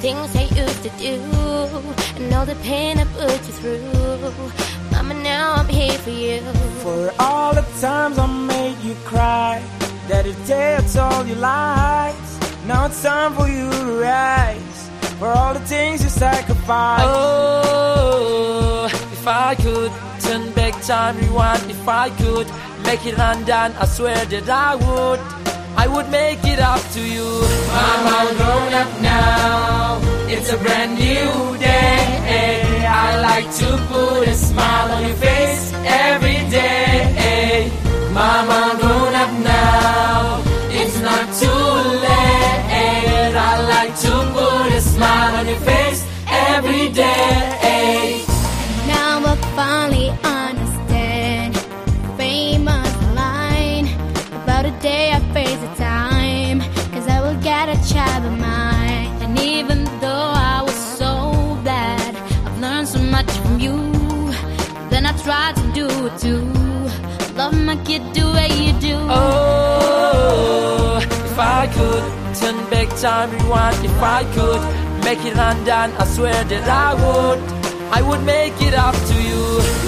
things I used to do, and all the pain I put you through. Mama, now I'm here for you. For all the times I made you cry, that Daddy tells all your lies. Now it's time for you to rise. For all the things you sacrificed. Oh, if I could turn back time, rewind, if I could make it undone, I swear that I would. I would make it up to you. I'm grown up now. It's a brand new day. I like to put a smile on your face you. Then I try to do it too. Love my kid the way you do. Oh, if I could turn back time, rewind, if I could make it undone, I swear that I would. I would make it up to you.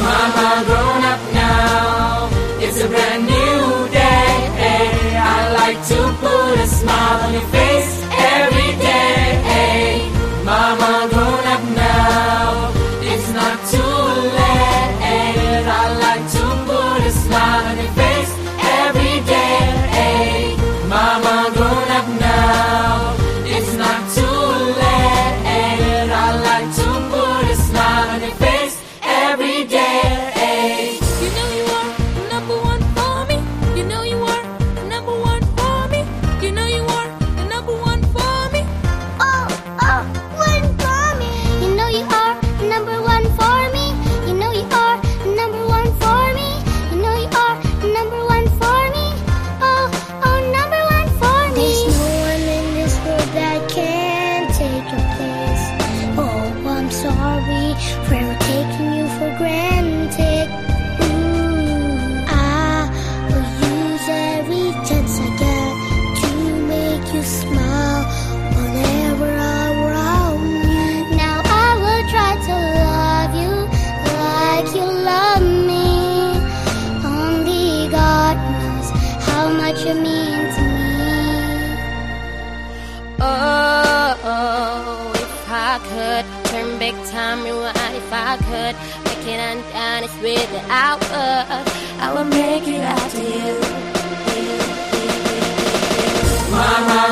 Sorry for ever taking you for granted. Ooh, I will use every chance I get to make you smile whenever I'm around you. Now I will try to love you like you love me. Only God knows how much you mean I could make it undone, it's without us. I will make it out to you. I'm